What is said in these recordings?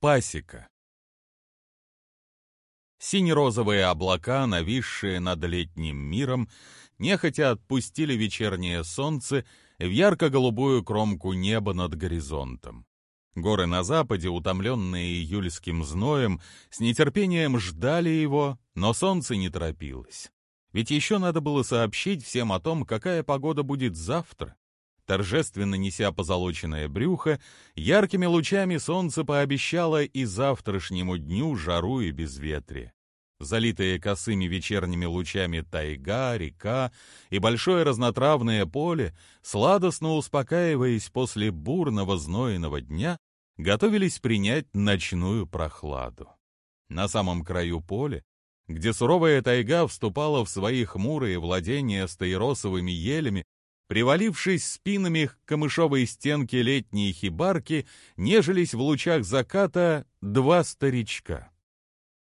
Пасека. Сине-розовые облака, нависшие над летним миром, нехотя отпустили вечернее солнце в ярко-голубую кромку неба над горизонтом. Горы на западе, утомленные июльским зноем, с нетерпением ждали его, но солнце не торопилось. Ведь еще надо было сообщить всем о том, какая погода будет завтра. Торжественно неся позолоченное брюхо, яркими лучами солнце пообещало и завтрашнему дню жару и безветрие. Залитые косыми вечерними лучами тайга, река и большое разнотравное поле, сладостно успокаиваясь после бурного знойного дня, готовились принять ночную прохладу. На самом краю поля, где суровая тайга вступала в свои хмурые владения с елями, привалившись спинами к камышовой стенке летней хибарки, нежились в лучах заката два старичка.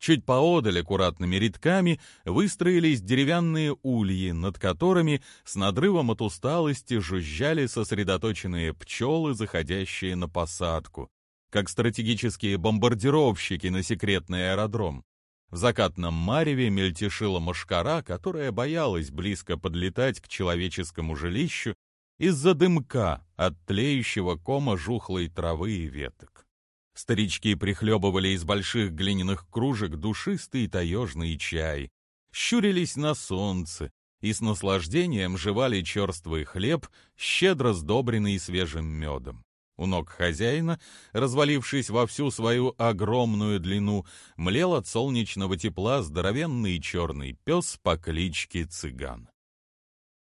Чуть поодаль аккуратными рядками выстроились деревянные ульи, над которыми с надрывом от усталости жужжали сосредоточенные пчелы, заходящие на посадку, как стратегические бомбардировщики на секретный аэродром. В закатном мареве мельтешила мошкара, которая боялась близко подлетать к человеческому жилищу из-за дымка от тлеющего кома жухлой травы и веток. Старички прихлебывали из больших глиняных кружек душистый таежный чай, щурились на солнце и с наслаждением жевали черствый хлеб, щедро сдобренный свежим медом. У ног хозяина, развалившись во всю свою огромную длину, млел от солнечного тепла здоровенный черный пес по кличке Цыган.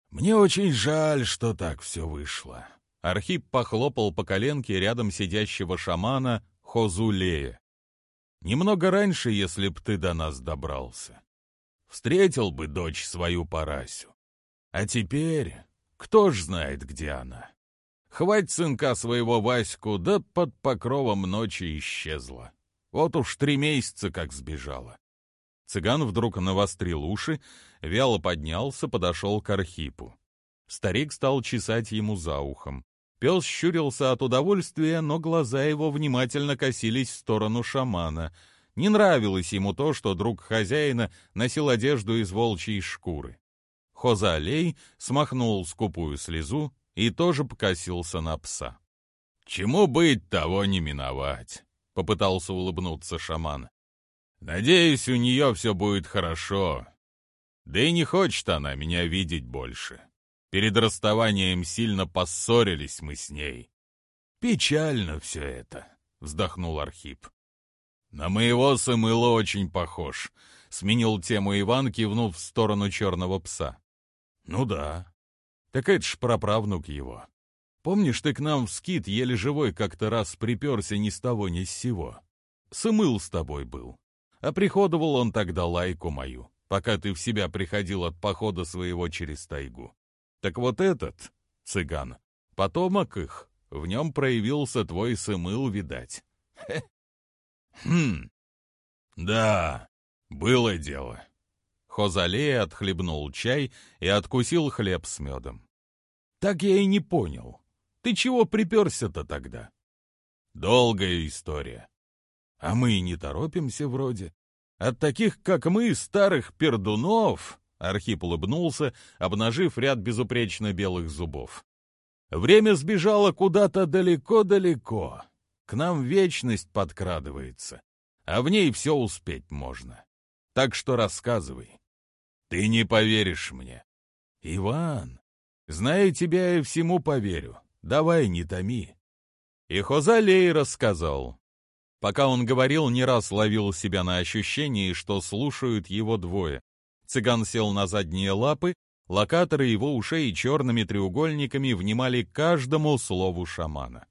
«Мне очень жаль, что так все вышло». Архип похлопал по коленке рядом сидящего шамана, Хозулея. Немного раньше, если б ты до нас добрался. Встретил бы дочь свою Парасю. А теперь кто ж знает, где она. Хвать сынка своего Ваську, да под покровом ночи исчезла. Вот уж три месяца как сбежала. Цыган вдруг навострил уши, вяло поднялся, подошел к Архипу. Старик стал чесать ему за ухом. Пес щурился от удовольствия, но глаза его внимательно косились в сторону шамана. Не нравилось ему то, что друг хозяина носил одежду из волчьей шкуры. Хозалей смахнул скупую слезу и тоже покосился на пса. «Чему быть, того не миновать», — попытался улыбнуться шаман. «Надеюсь, у нее все будет хорошо. Да и не хочет она меня видеть больше. Перед расставанием сильно поссорились мы с ней. Печально все это, вздохнул Архип. На моего Самыла очень похож, сменил тему Иван, кивнув в сторону черного пса. Ну да. Так это ж праправнук его. Помнишь, ты к нам в скит еле живой как-то раз приперся ни с того ни с сего? Сымыл с тобой был. А приходовал он тогда лайку мою, пока ты в себя приходил от похода своего через тайгу. Так вот этот, цыган, потомок их, в нем проявился твой сымыл, видать. Хм, да, было дело. Хозалей отхлебнул чай и откусил хлеб с медом. Так я и не понял. Ты чего приперся-то тогда? Долгая история. А мы и не торопимся вроде. От таких, как мы, старых пердунов, Архип улыбнулся, обнажив ряд безупречно белых зубов. Время сбежало куда-то далеко-далеко. К нам вечность подкрадывается, а в ней все успеть можно. Так что рассказывай. Ты не поверишь мне. Иван, зная тебя, я всему поверю. Давай, не томи. И Хозалей рассказал. Пока он говорил, не раз ловил себя на ощущении, что слушают его двое. Цыган сел на задние лапы, локаторы его ушей черными треугольниками внимали каждому слову шамана.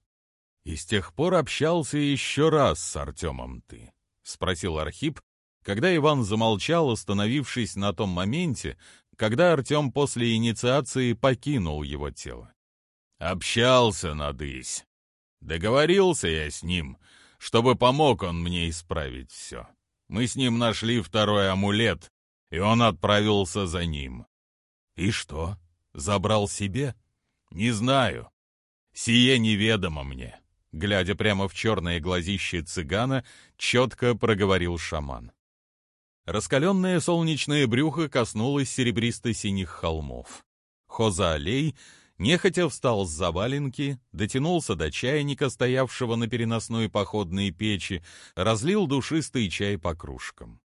«И с тех пор общался еще раз с Артемом ты?» — спросил Архип, когда Иван замолчал, остановившись на том моменте, когда Артем после инициации покинул его тело. «Общался, надысь. Договорился я с ним, чтобы помог он мне исправить все. Мы с ним нашли второй амулет, и он отправился за ним. И что, забрал себе? Не знаю. Сие неведомо мне. глядя прямо в черные глазища цыгана, четко проговорил шаман. Раскаленное солнечное брюхо коснулось серебристо-синих холмов. Хоза-алей нехотя встал с заваленки, дотянулся до чайника, стоявшего на переносной походной печи, разлил душистый чай по кружкам.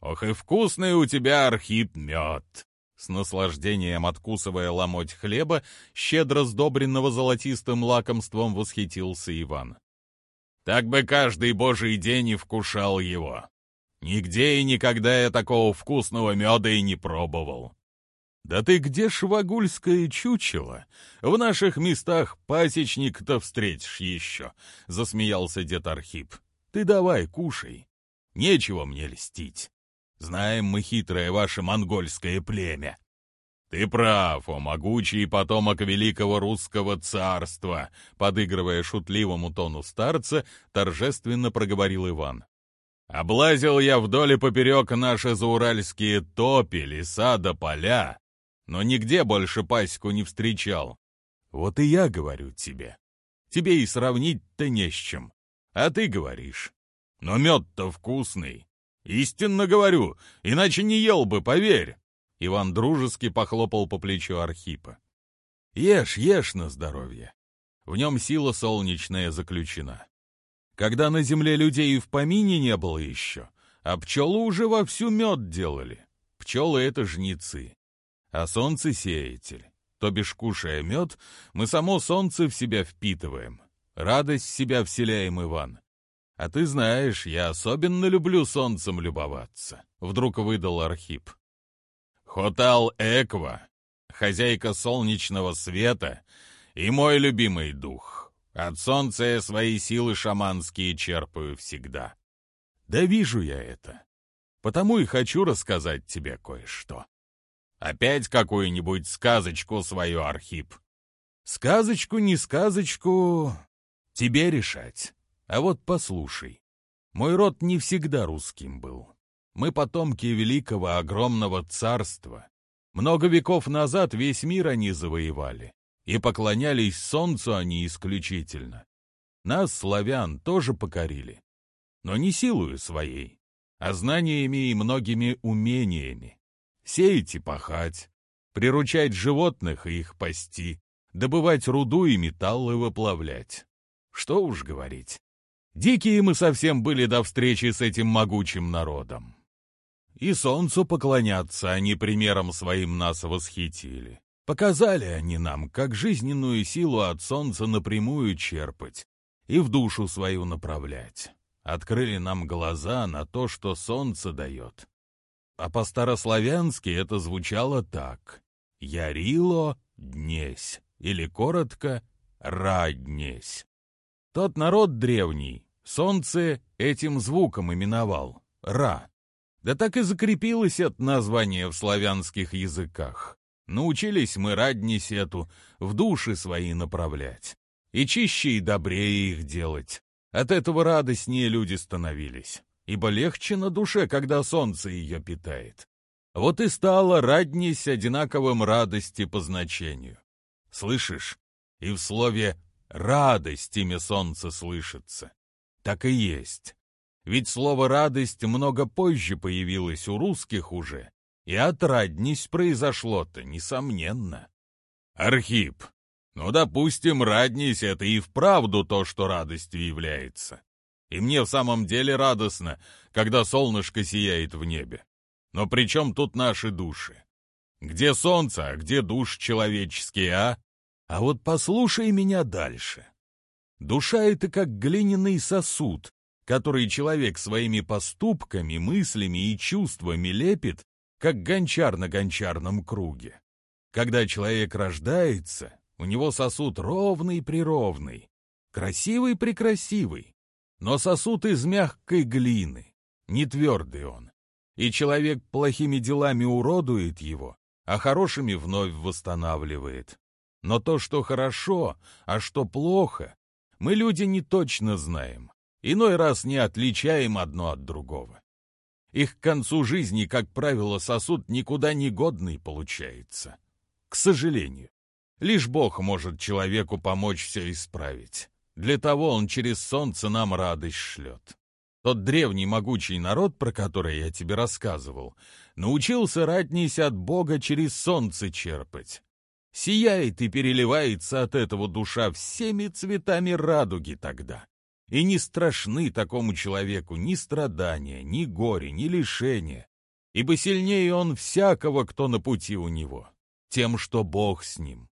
«Ох и вкусный у тебя, Архип, мед!» С наслаждением откусывая ломоть хлеба, щедро сдобренного золотистым лакомством восхитился Иван. «Так бы каждый божий день и вкушал его. Нигде и никогда я такого вкусного меда и не пробовал. Да ты где швагульское чучело? В наших местах пасечник-то встретишь еще, — засмеялся дед Архип. Ты давай, кушай. Нечего мне льстить. Знаем мы хитрое ваше монгольское племя. Ты прав, о могучий потомок великого русского царства, подыгрывая шутливому тону старца, торжественно проговорил Иван. Облазил я вдоль и поперек наши зауральские топи, леса да поля, но нигде больше пасеку не встречал. Вот и я говорю тебе. Тебе и сравнить-то не с чем. А ты говоришь. Но мед-то вкусный. Истинно говорю, иначе не ел бы, поверь. Иван дружески похлопал по плечу Архипа. Ешь, ешь на здоровье. В нем сила солнечная заключена. Когда на земле людей и в помине не было еще, а пчелы уже вовсю мед делали. Пчелы — это жнецы, а солнце — сеятель. То бишь, кушая мед, мы само солнце в себя впитываем. Радость в себя вселяем, Иван. А ты знаешь, я особенно люблю солнцем любоваться, — вдруг выдал Архип. Хотал Эква, хозяйка солнечного света и мой любимый дух. От солнца я свои силы шаманские черпаю всегда. Да вижу я это. Потому и хочу рассказать тебе кое-что. Опять какую-нибудь сказочку свою, Архип. Сказочку, не сказочку, тебе решать. А вот послушай. Мой род не всегда русским был. Мы потомки великого огромного царства. Много веков назад весь мир они завоевали и поклонялись солнцу они исключительно. Нас, славян, тоже покорили, но не силою своей, а знаниями и многими умениями. Сеять и пахать, приручать животных и их пасти, добывать руду и металлы выплавлять. Что уж говорить. Дикие мы совсем были до встречи с этим могучим народом. И солнцу поклоняться они примером своим нас восхитили. Показали они нам, как жизненную силу от солнца напрямую черпать и в душу свою направлять. Открыли нам глаза на то, что солнце дает. А по-старославянски это звучало так. «Ярило днесь» или коротко «раднесь». Тот народ древний солнце этим звуком именовал — «ра». Да так и закрепилось это название в славянских языках. Научились мы раднись эту в души свои направлять. И чище и добрее их делать. От этого радостнее люди становились. Ибо легче на душе, когда солнце ее питает. Вот и стало раднись одинаковым радости по значению. Слышишь? И в слове «радость» имя солнца слышится. Так и есть. Ведь слово «радость» много позже появилось у русских уже, и отраднись произошло-то, несомненно. Архип, ну, допустим, раднись это и вправду то, что радостью является. И мне в самом деле радостно, когда солнышко сияет в небе. Но при чем тут наши души? Где солнце, а где душ человеческий, а? А вот послушай меня дальше. Душа — это как глиняный сосуд, который человек своими поступками, мыслями и чувствами лепит как гончар на гончарном круге. Когда человек рождается, у него сосуд ровный-прировный, красивый-прекрасивый, но сосуд из мягкой глины, не твердый он. И человек плохими делами уродует его, а хорошими вновь восстанавливает. Но то, что хорошо, а что плохо, мы люди не точно знаем, иной раз не отличаем одно от другого. Их к концу жизни, как правило, сосуд никуда не годный получается. К сожалению. Лишь Бог может человеку помочь все исправить. Для того он через солнце нам радость шлет. Тот древний могучий народ, про который я тебе рассказывал, научился ратнись от Бога через солнце черпать. Сияет и переливается от этого душа всеми цветами радуги тогда. И не страшны такому человеку ни страдания, ни горе, ни лишения, ибо сильнее он всякого, кто на пути у него, тем, что Бог с ним.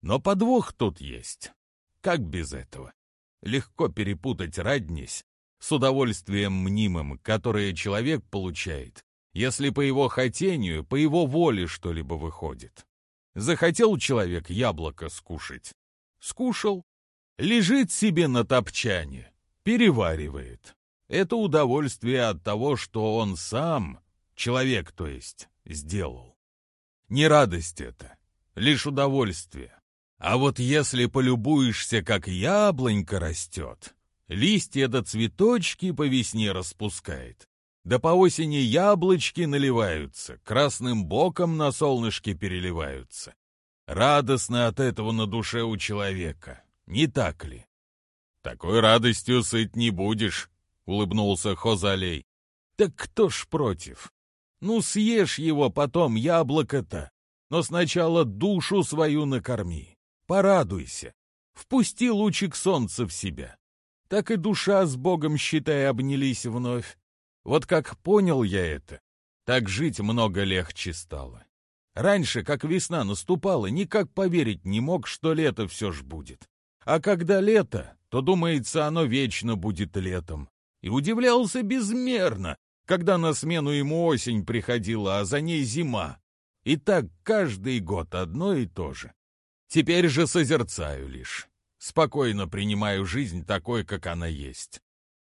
Но подвох тут есть. Как без этого? Легко перепутать раднись с удовольствием мнимым, которое человек получает, если по его хотению, по его воле что-либо выходит. Захотел человек яблоко скушать. Скушал. Лежит себе на топчане, переваривает. Это удовольствие от того, что он сам, человек то есть, сделал. Не радость это, лишь удовольствие. А вот если полюбуешься, как яблонька растет, листья да цветочки по весне распускает, да по осени яблочки наливаются, красным боком на солнышке переливаются. Радостно от этого на душе у человека, не так ли? Такой радостью сыт не будешь, улыбнулся Хозалей. Так кто ж против? Ну, съешь его потом, яблоко-то, но сначала душу свою накорми. Порадуйся. Впусти лучик солнца в себя. Так и душа с Богом, считай, обнялись вновь. Вот как понял я это, так жить много легче стало. Раньше, как весна наступала, никак поверить не мог, что лето все ж будет. А когда лето, то, думается, оно вечно будет летом. И удивлялся безмерно, когда на смену ему осень приходила, а за ней зима. И так каждый год одно и то же. Теперь же созерцаю лишь. Спокойно принимаю жизнь такой, как она есть.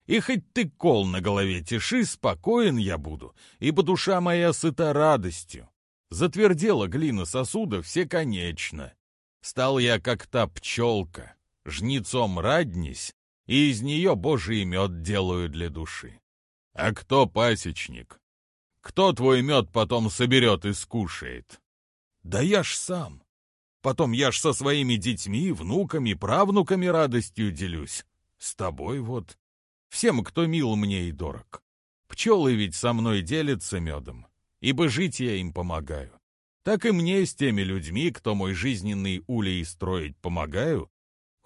И хоть ты кол на голове тиши, спокоен я буду, ибо душа моя сыта радостью. Затвердела глина сосуда всеконечно. Стал я, как та пчелка, жнецом раднись, и из нее божий мед делаю для души. А кто пасечник? Кто твой мед потом соберет и скушает? Да я ж сам. Потом я ж со своими детьми, внуками, правнуками радостью делюсь. С тобой вот. Всем, кто мил мне и дорог. Пчелы ведь со мной делятся медом, ибо жить я им помогаю. Так и мне с теми людьми, кто мой жизненный улей строить помогаю,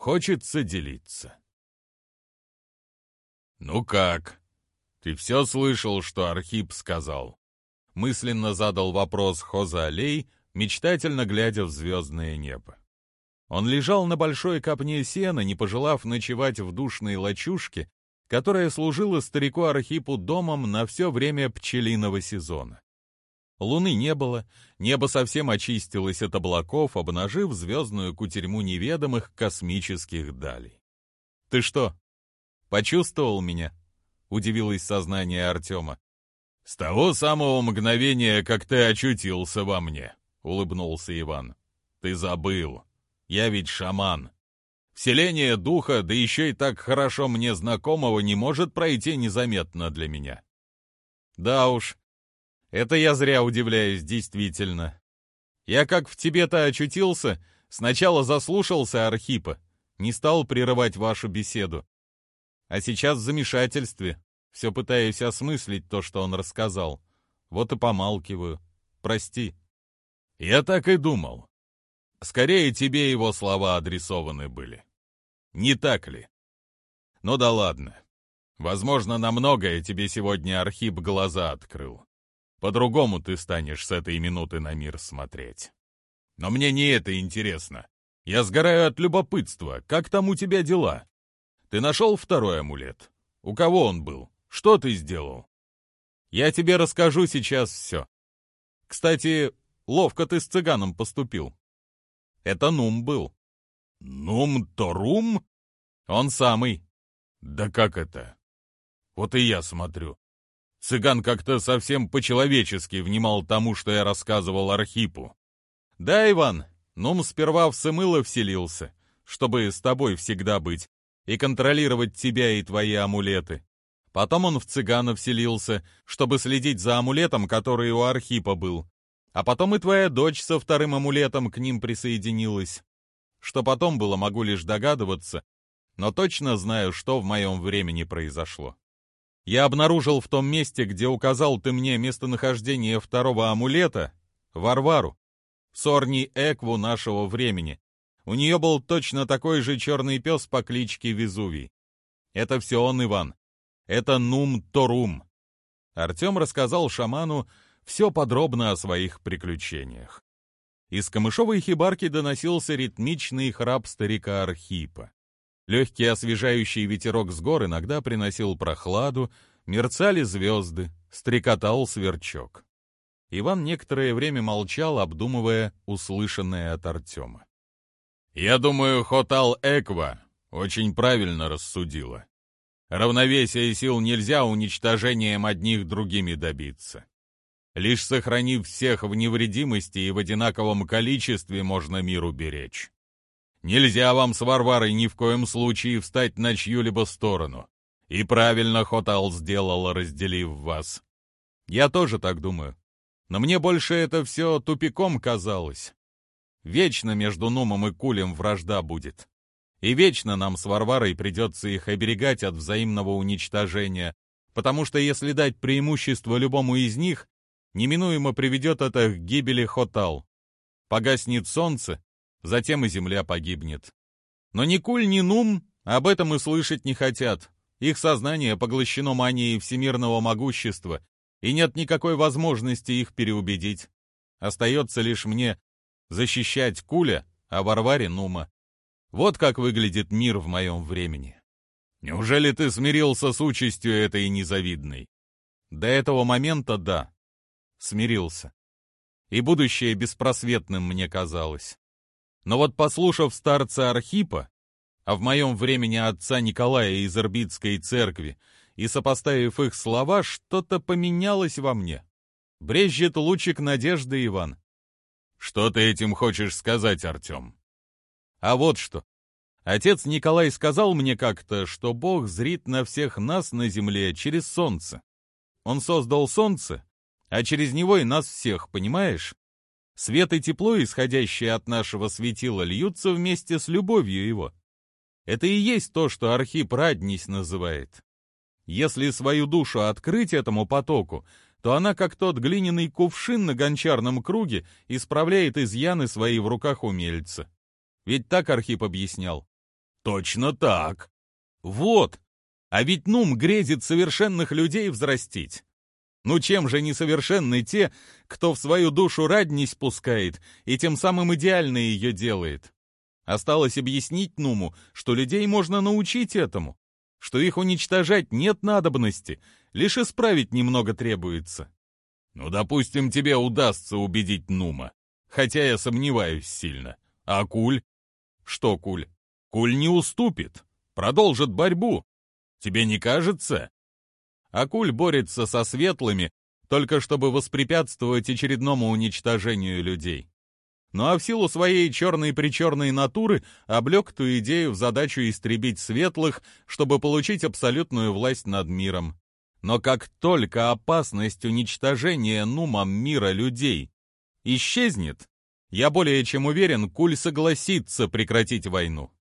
хочется делиться. «Ну как? Ты все слышал, что Архип сказал?» Мысленно задал вопрос Хоза мечтательно глядя в звездное небо. Он лежал на большой копне сена, не пожелав ночевать в душной лачушке, которая служила старику Архипу домом на все время пчелиного сезона. Луны не было, небо совсем очистилось от облаков, обнажив звездную кутерьму неведомых космических далей. «Ты что, почувствовал меня?» — удивилось сознание Артема. «С того самого мгновения, как ты очутился во мне», — улыбнулся Иван. «Ты забыл. Я ведь шаман. Вселение духа, да еще и так хорошо мне знакомого, не может пройти незаметно для меня». «Да уж, это я зря удивляюсь, действительно. Я как в тебе-то очутился, сначала заслушался Архипа, не стал прерывать вашу беседу. А сейчас в замешательстве, все пытаюсь осмыслить то, что он рассказал. Вот и помалкиваю. Прости». Я так и думал. Скорее тебе его слова адресованы были. Не так ли? Ну да ладно. Возможно, на многое тебе сегодня Архип глаза открыл. По-другому ты станешь с этой минуты на мир смотреть. Но мне не это интересно. Я сгораю от любопытства. Как там у тебя дела? Ты нашел второй амулет? У кого он был? Что ты сделал? Я тебе расскажу сейчас все. Кстати, Ловко ты с цыганом поступил. Это Нум был. Нум-то-рум? Он самый. Да как это? Вот и я смотрю. Цыган как-то совсем по-человечески внимал тому, что я рассказывал Архипу. Да, Иван, Нум сперва в Сымыло вселился, чтобы с тобой всегда быть и контролировать тебя и твои амулеты. Потом он в цыгана вселился, чтобы следить за амулетом, который у Архипа был, а потом и твоя дочь со вторым амулетом к ним присоединилась. Что потом было, могу лишь догадываться, но точно знаю, что в моем времени произошло. Я обнаружил в том месте, где указал ты мне местонахождение второго амулета, Варвару, Сорни Экву нашего времени. У нее был точно такой же черный пес по кличке Везувий. Это все он, Иван. Это Нум Торум. Артем рассказал шаману все подробно о своих приключениях. Из камышовой хибарки доносился ритмичный храп старика Архипа. Легкий освежающий ветерок с гор иногда приносил прохладу, мерцали звезды, стрекотал сверчок. Иван некоторое время молчал, обдумывая услышанное от Артема. «Я думаю, Хотал Эква очень правильно рассудила. Равновесие сил нельзя уничтожением одних другими добиться. Лишь сохранив всех в невредимости и в одинаковом количестве можно миру беречь. Нельзя вам с Варварой ни в коем случае встать на чью-либо сторону. И правильно Хотал сделала, разделив вас. Я тоже так думаю. Но мне больше это все тупиком казалось. Вечно между Нумом и Кулем вражда будет. И вечно нам с Варварой придется их оберегать от взаимного уничтожения, потому что если дать преимущество любому из них, неминуемо приведет это к гибели Хотал. Погаснет солнце, затем и земля погибнет. Но ни Куль, ни Нум об этом и слышать не хотят. Их сознание поглощено манией всемирного могущества, и нет никакой возможности их переубедить. Остается лишь мне защищать Куля, а Варваре Нума. Вот как выглядит мир в моем времени. Неужели ты смирился с участью этой незавидной? До этого момента да, смирился. И будущее беспросветным мне казалось. Но вот послушав старца Архипа, а в моем времени отца Николая из Ирбитской церкви, и сопоставив их слова, что-то поменялось во мне. Брежет лучик надежды, Иван. Что ты этим хочешь сказать, Артем? А вот что. Отец Николай сказал мне как-то, что Бог зрит на всех нас на земле через солнце. Он создал солнце, а через него и нас всех, понимаешь? Свет и тепло, исходящие от нашего светила, льются вместе с любовью его. Это и есть то, что Архип Раднись называет. Если свою душу открыть этому потоку, то она, как тот глиняный кувшин на гончарном круге, исправляет изъяны свои в руках умельца. Ведь так Архип объяснял. Точно так. Вот. А ведь Нум грезит совершенных людей взрастить. Ну чем же несовершенны те, кто в свою душу раднись пускает и тем самым идеально ее делает? Осталось объяснить Нуму, что людей можно научить этому, что их уничтожать нет надобности, лишь исправить немного требуется. Ну, допустим, тебе удастся убедить Нума, хотя я сомневаюсь сильно. А Куль? Что Куль? Куль не уступит, продолжит борьбу. Тебе не кажется? Акуль борется со светлыми, только чтобы воспрепятствовать очередному уничтожению людей. Ну а в силу своей черной-причерной натуры облег ту идею в задачу истребить светлых, чтобы получить абсолютную власть над миром. Но как только опасность уничтожения нумом мира людей исчезнет, я более чем уверен, Куль согласится прекратить войну.